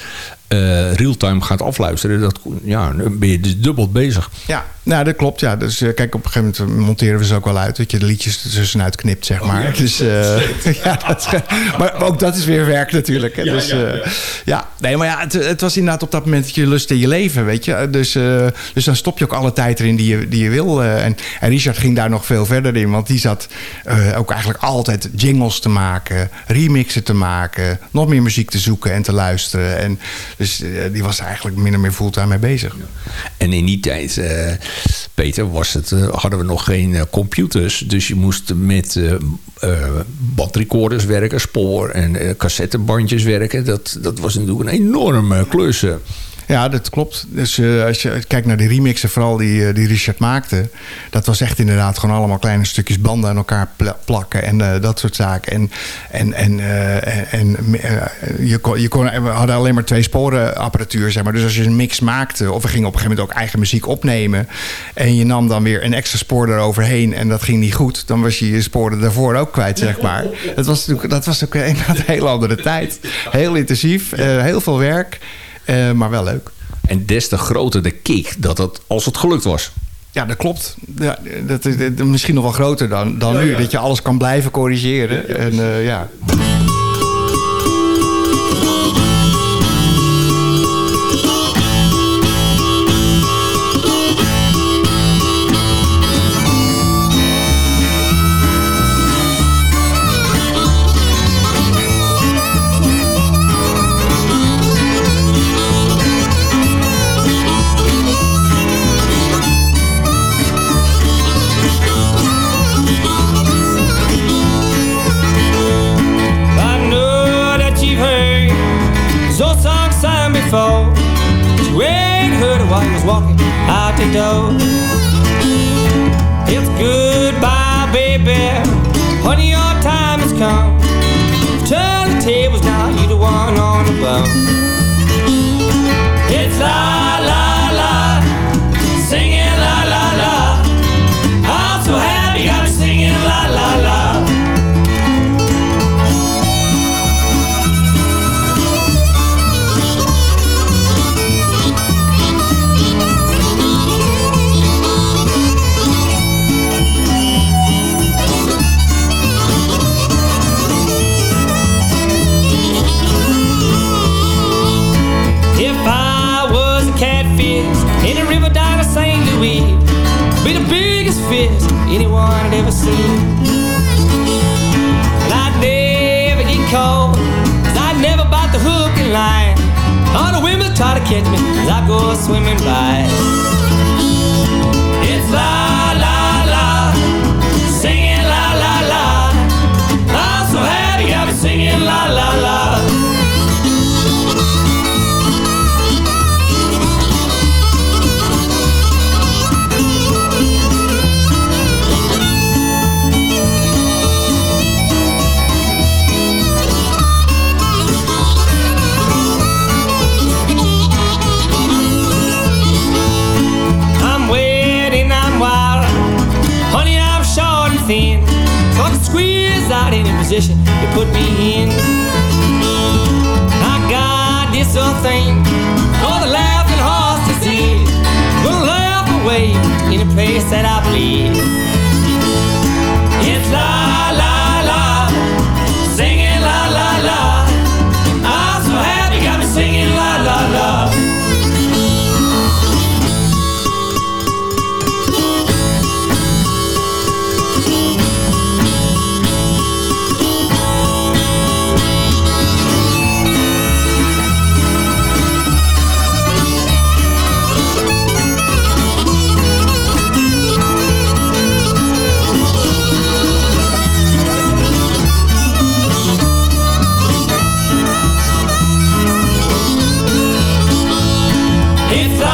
eh real-time gaat afluisteren... Dat, ja, dan ben je dus dubbel bezig. Ja, nou, dat klopt. Ja. Dus eh, kijk, op een gegeven moment monteren we ze ook wel uit. Dat je de liedjes er tussenuit knipt, zeg maar. dus, eh, ja, dat, maar ook dat is weer werk natuurlijk. Dus, eh, ja, nee, maar ja, het, het was inderdaad op dat moment dat je lust in je leven, weet je. Dus, eh, dus dan stop je ook alle tijd erin die je, die je wil. eh. en, en Richard ging daar nog veel verder in. Want die zat eh, ook eigenlijk altijd jingles te maken, remixen te maken, nog meer muziek te zoeken en te luisteren. En dus eh, die was eigenlijk min of meer fulltime mee bezig. En in die tijd, eh, Peter, was het, eh, hadden we nog geen computers. Dus je moest met bandrecorders werken, spoor- en cassettebandjes werken. Dat, dat was natuurlijk een enorme klus. Ja, dat klopt. Dus eh, als je kijkt naar de remixen, vooral die, eh, die Richard maakte... dat was echt inderdaad gewoon allemaal kleine stukjes banden aan elkaar pla- plakken... en eh, dat soort zaken. En, en, en, en je kon, je kon, we hadden alleen maar twee sporen apparatuur, zeg maar. Dus als je een mix maakte... of we gingen op een gegeven moment ook eigen muziek opnemen... en je nam dan weer een extra spoor eroverheen... en dat ging niet goed, dan was je je sporen daarvoor ook kwijt, zeg maar. Dat was, natuurlijk, dat was ook een hele andere tijd. Heel intensief, heel veel werk... Eh, maar wel leuk. En des te groter de kick dat het, als het gelukt was. Ja, dat klopt. Ja, dat is dat is misschien nog wel groter dan, dan nu. Dat je alles kan blijven corrigeren. En, eh, ja. Door. It's goodbye, baby. Honey, your time has come. Turn the tables now, you the one on the bum. It's la anyone had ever seen. And I'd never get caught, cause I'd never bite the hook and line. All the women try to catch me as I go swimming by. It's la you put me in. My God, this a thing for the laughing horse to see. We'll laugh away in a place that I bleed. It's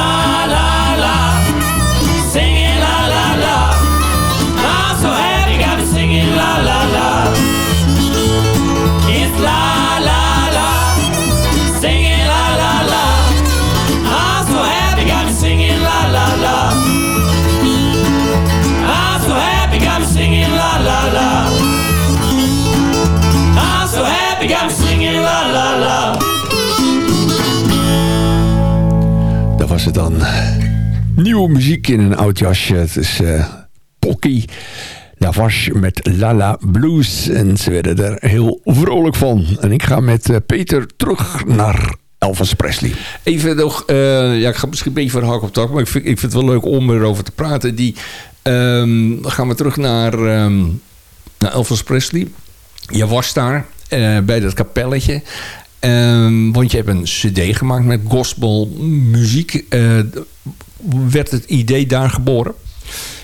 dan. Nieuwe muziek in een oud jasje. Het is eh Pocky Lavache met Lala Blues. En ze werden er heel vrolijk van. En ik ga met eh, Peter terug naar Elvis Presley. Even nog, eh, ja, ik ga misschien een beetje van hak op tak, maar ik vind, ik vind het wel leuk om erover te praten. Die, ehm, gaan we terug naar, ehm, naar Elvis Presley. Je was daar bij dat kapelletje. Ehm, want je hebt een cd gemaakt met gospelmuziek. Eh, werd het idee daar geboren?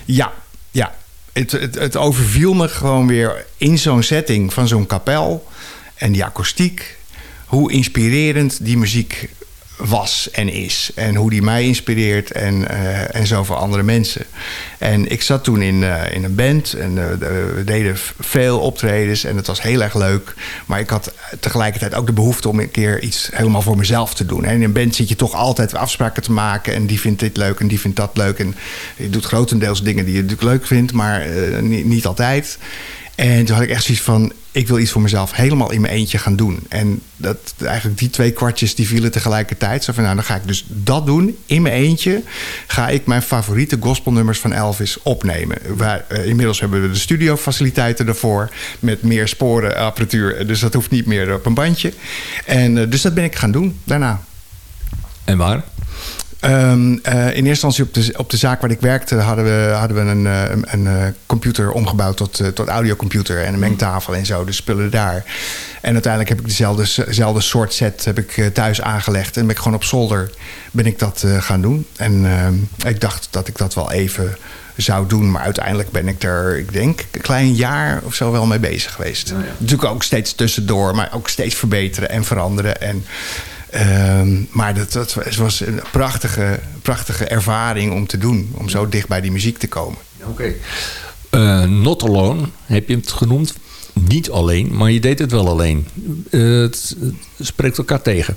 Ja, ja. Het, het, het overviel me gewoon weer in zo'n setting van zo'n kapel. En die akoestiek. Hoe inspirerend die muziek was en is. En hoe die mij inspireert en, eh, en zoveel andere mensen. En ik zat toen in, eh, in een band en eh, we deden veel optredens en het was heel erg leuk. Maar ik had tegelijkertijd ook de behoefte om een keer iets helemaal voor mezelf te doen. En in een band zit je toch altijd afspraken te maken en die vindt dit leuk en die vindt dat leuk. En je doet grotendeels dingen die je natuurlijk leuk vindt, maar niet, niet altijd. En toen had ik echt zoiets van, ik wil iets voor mezelf helemaal in mijn eentje gaan doen. En dat, eigenlijk die twee kwartjes die vielen tegelijkertijd. Zo van, nou, dan ga ik dus dat doen. In mijn eentje ga ik mijn favoriete gospelnummers van Elvis opnemen. Waar, eh, inmiddels hebben we de studiofaciliteiten ervoor. Met meer sporenapparatuur. Dus dat hoeft niet meer op een bandje. En eh, dus dat ben ik gaan doen daarna. En waar? Ehm, eh, in eerste instantie op de, op de zaak waar ik werkte hadden we, hadden we een, eh, een, een eh, computer omgebouwd tot, tot audiocomputer en een mengtafel en zo. Dus spullen daar. En uiteindelijk heb ik dezelfde, dezelfde soort set heb ik thuis aangelegd. En ben ik gewoon op zolder ben ik dat gaan doen. En ehm, ik dacht dat ik dat wel even zou doen. Maar uiteindelijk ben ik er, ik denk, een klein jaar of zo wel mee bezig geweest. Natuurlijk ook steeds tussendoor, maar ook steeds verbeteren en veranderen. En Ehm, maar dat, was een prachtige, prachtige ervaring om te doen. Om zo dicht bij die muziek te komen. Oké. Eh, not alone heb je het genoemd. Niet alleen, maar je deed het wel alleen. Eh, het, het spreekt elkaar tegen.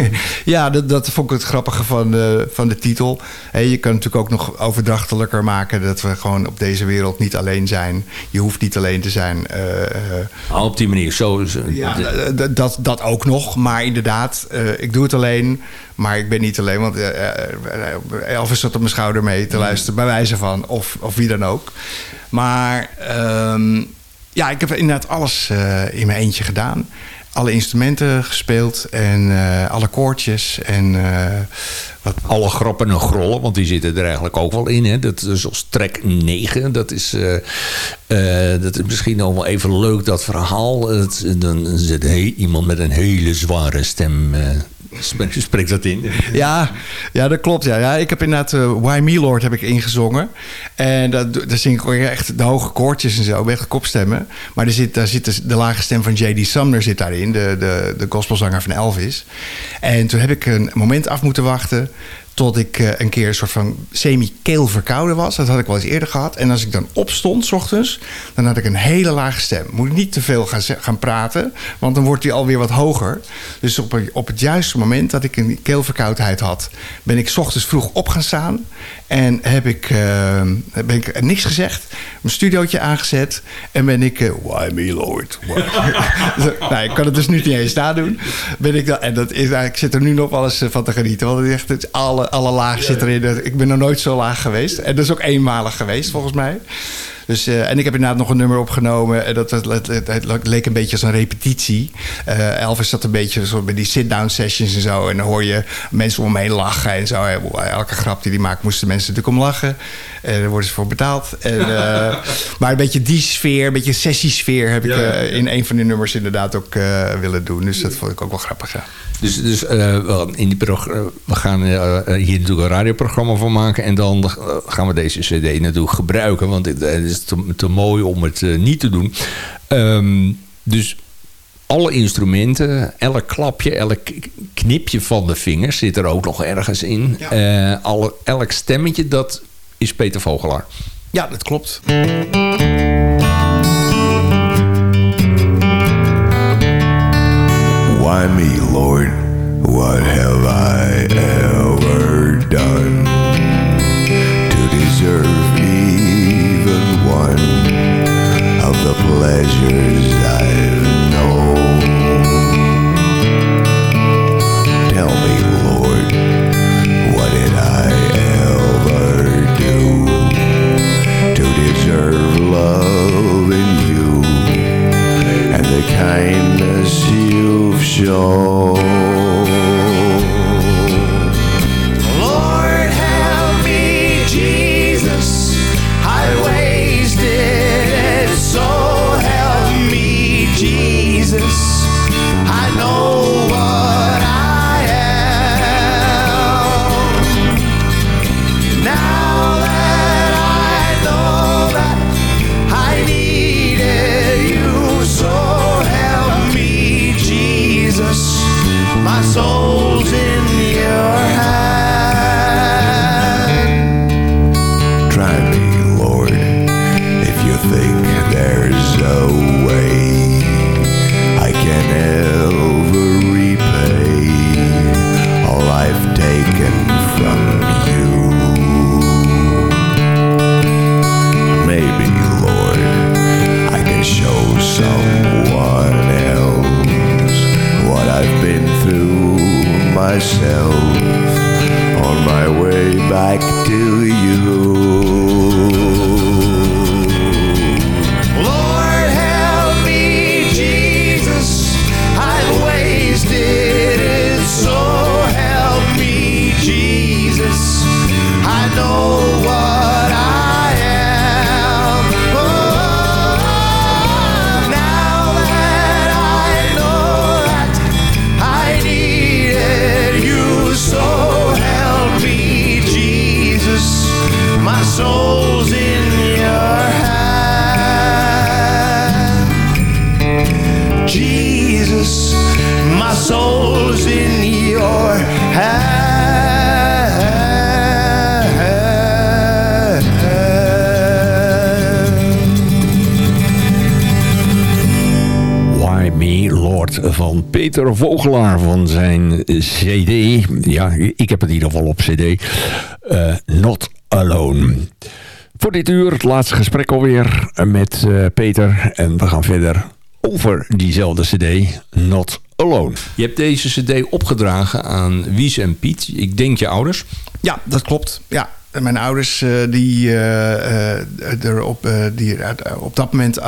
ja, dat, dat vond ik het grappige van de, van de titel. Je kan natuurlijk ook nog overdrachtelijker maken... dat we gewoon op deze wereld niet alleen zijn. Je hoeft niet alleen te zijn. Ah, op die manier. Zo, zo- Ja, dat, dat ook nog. Maar inderdaad, ik doe het alleen. Maar ik ben niet alleen. Want Elvis zat op mijn schouder mee te luisteren. Bij wijze van. Of, of wie dan ook. Maar ehm, ja, ik heb inderdaad alles eh, in mijn eentje gedaan. alle instrumenten gespeeld en eh, alle koortjes en eh, wat, Alle grappen en grollen, want die zitten er eigenlijk ook wel in. Hè? Dat is als track 9. Dat is, dat is misschien nog wel even leuk, dat verhaal. Het, dan zit iemand met een hele zware stem. Spreekt, dat in? Ja, ja, dat klopt. Ja. Ja, ik heb inderdaad eh, Why Me Lord heb ik ingezongen. En dat, daar zing ik echt de hoge koortjes en zo, echt kopstemmen. Maar er zit, daar zit de, de lage stem van J.D. Sumner zit daarin, de, de, de gospelzanger van Elvis. En toen heb ik een moment af moeten wachten tot ik eh, een keer een soort van semi-keel verkouden was. Dat had ik wel eens eerder gehad. En als ik dan opstond, s ochtends, dan had ik een hele lage stem. Moet ik niet te veel gaan, gaan praten, want dan wordt die alweer wat hoger. Dus op, op het juiste moment dat ik een keelverkoudheid had, ben ik 's ochtends vroeg op gaan staan. En heb ik, eh, ben ik niks gezegd, mijn studiootje aangezet. En ben ik, eh, why me lord? Why? nou, ik kan het dus nu niet eens nadoen. Ben ik dan, en dat is, ik zit er nu nog eh, van te genieten. Want het is echt, alle, alle lagen zitten erin. Ik ben nog nooit zo laag geweest. En dat is ook eenmalig geweest, volgens mij. Dus, eh, en ik heb inderdaad nog een nummer opgenomen. En dat, dat, leek een beetje als een repetitie. Eh, Elvis zat een beetje zo bij die sit-down sessions en zo. En dan hoor je mensen om me heen lachen en zo. Elke grap die hij maakt, moesten mensen natuurlijk om lachen. En daar worden ze voor betaald. En, eh, maar een beetje die sfeer, een beetje sessiesfeer... heb ik eh, in een van die nummers inderdaad ook eh, willen doen. Dus dat vond ik ook wel grappig, ja. Dus, dus eh, in die eh, we gaan eh, eh, hier natuurlijk een radioprogramma van maken. En dan eh, gaan we deze cd natuurlijk gebruiken. Want het, het is te, te mooi om het eh, niet te doen. Ehm, dus alle instrumenten, elk klapje, elk knipje van de vingers zit er ook nog ergens in. Eh, alle, elk stemmetje, dat is Peter Vogelaar. Ja, dat klopt. Why me, Lord? What have I pleasures I've known? Tell me, Lord, what did I ever do to deserve love in you? and the kindness you've shown. Van Peter Vogelaar van zijn cd. Ja, ik heb het in ieder geval op cd. Eh, Not Alone. Voor dit uur het laatste gesprek alweer met eh, Peter. En we gaan verder over diezelfde cd. Not Alone. Je hebt deze cd opgedragen aan Wies en Piet. Ik denk je ouders. Ja, dat klopt. Ja. Mijn ouders, eh, die, eh, eh, er op, die, op dat moment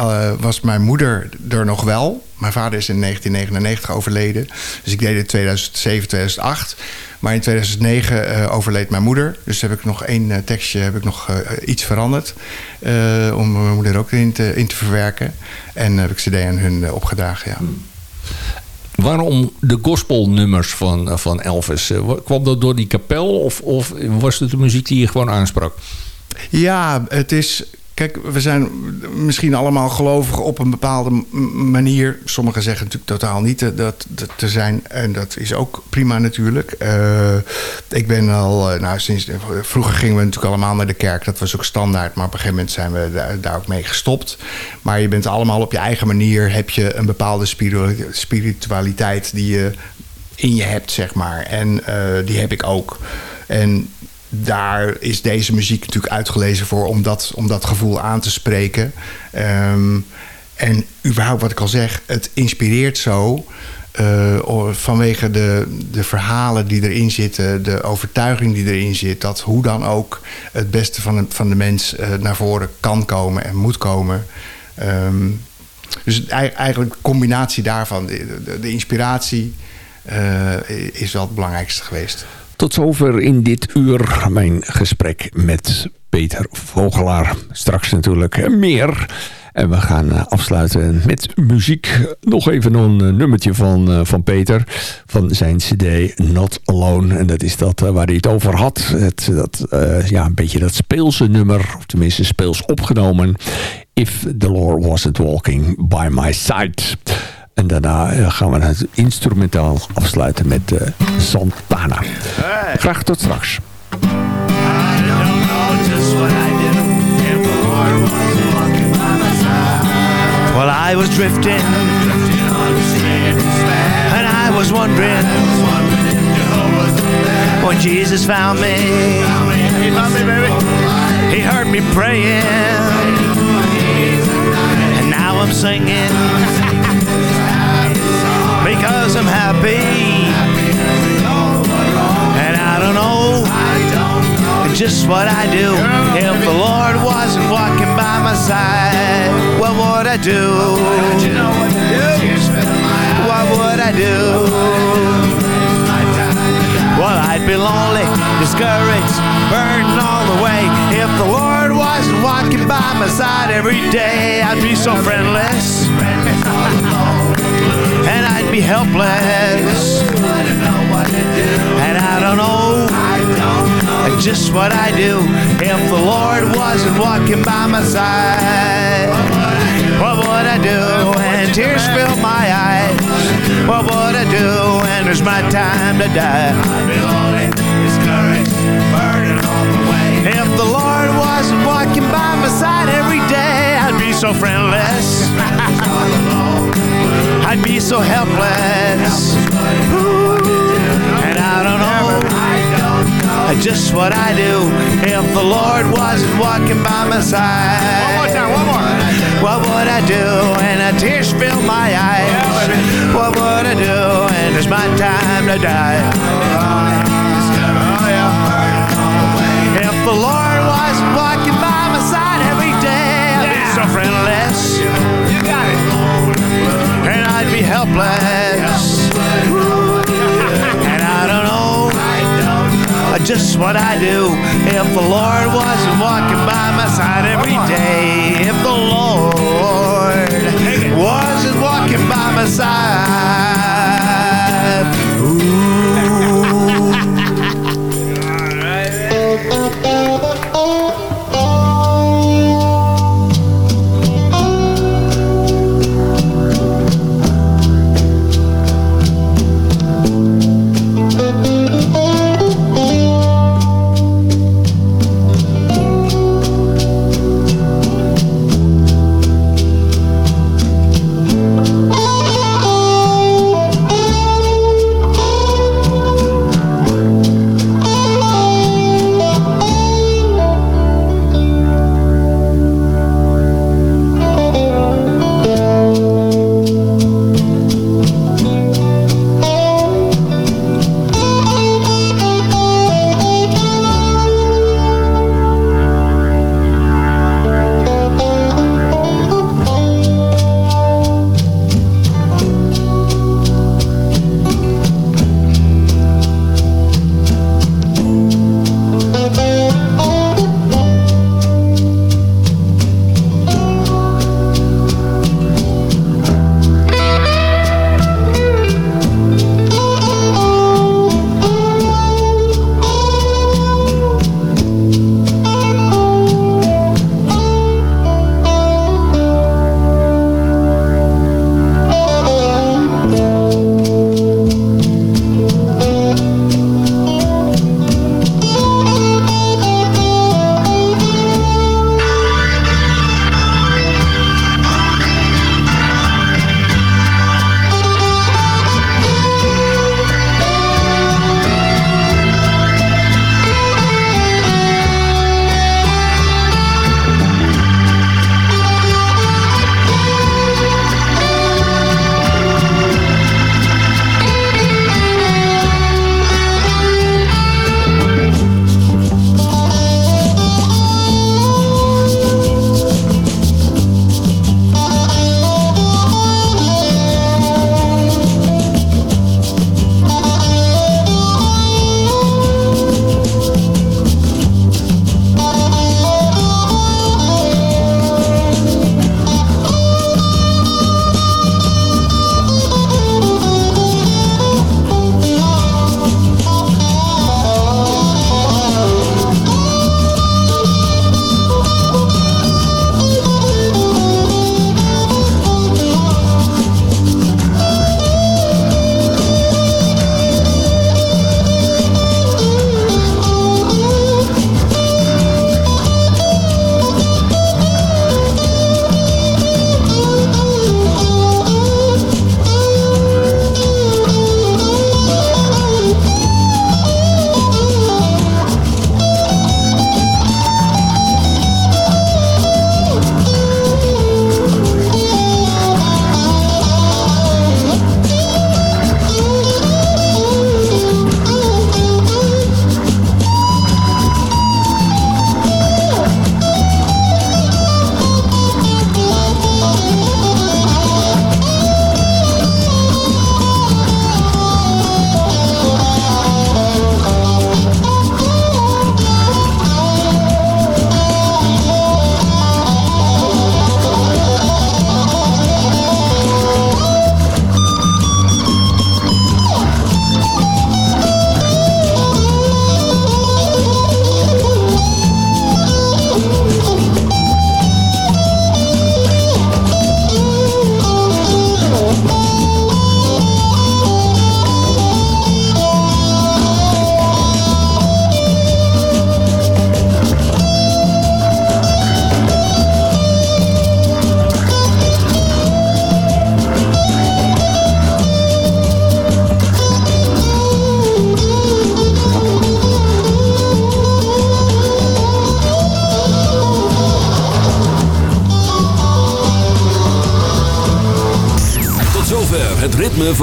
was mijn moeder er nog wel. Mijn vader is in 1999 overleden. Dus ik deed het in 2007, 2008. Maar in 2009 eh, overleed mijn moeder. Dus heb ik nog één tekstje, heb ik nog iets veranderd. om mijn moeder ook in te, in te verwerken. En heb ik cd aan hun opgedragen, ja. Waarom de gospelnummers van, van Elvis? Eh, wa- Kwam dat door die kapel of, of was het de muziek die je gewoon aansprak? Ja, het is. Kijk, we zijn misschien allemaal gelovig op een bepaalde manier. Sommigen zeggen natuurlijk totaal niet dat, te zijn. En dat is ook prima natuurlijk. Eh, ik ben al, eh, nou, sinds. Vroeger gingen we natuurlijk allemaal naar de kerk. Dat was ook standaard. Maar op een gegeven moment zijn we daar, ook mee gestopt. Maar je bent allemaal op je eigen manier. Heb je een bepaalde spiritu- spiritualiteit die je in je hebt, zeg maar. En eh, die heb ik ook. En daar is deze muziek natuurlijk uitgelezen voor om dat, om dat gevoel aan te spreken. Ehm, en überhaupt wat ik al zeg, het inspireert zo. eh, vanwege de, de verhalen die erin zitten, de overtuiging die erin zit, dat hoe dan ook het beste van de, van de mens eh, naar voren kan komen en moet komen. Ehm, dus ei- eigenlijk de combinatie daarvan, de inspiratie, eh, is wel het belangrijkste geweest. Tot zover in dit uur mijn gesprek met Peter Vogelaar. Straks natuurlijk meer. En we gaan eh, afsluiten met muziek. Nog even een eh, nummertje van, eh, van Peter. Van zijn cd Not Alone. En dat is dat waar hij het over had. Het, dat, ja, een beetje dat speelse nummer. Of tenminste speels opgenomen. If the Lord wasn't walking by my side. En daarna eh, gaan we het instrumentaal afsluiten met eh, Santana. Graag tot straks. Well, I was drifting, and I was wondering when Jesus found me. He found me, baby. He heard me praying, and now I'm singing happy. And I don't know just what I do if the Lord wasn't walking by my side. What would I do? What would I do? Well, I'd be lonely, discouraged, burdened all the way. If the Lord wasn't walking by my side every day, I'd be so friendless. And I'd be helpless. I don't know what to do. And I don't know just what I do if the Lord wasn't walking by my side. What would I do when tears fill my eyes? What would I do when there's my time to die? So helpless. And I don't know just what I do if the Lord wasn't walking by my side. One more time, one more. What would I do when the tears fill my eyes? What would I do when it's my time to die? And I don't know just what I do if the Lord wasn't walking by my side every day. If the Lord wasn't walking by my side. zover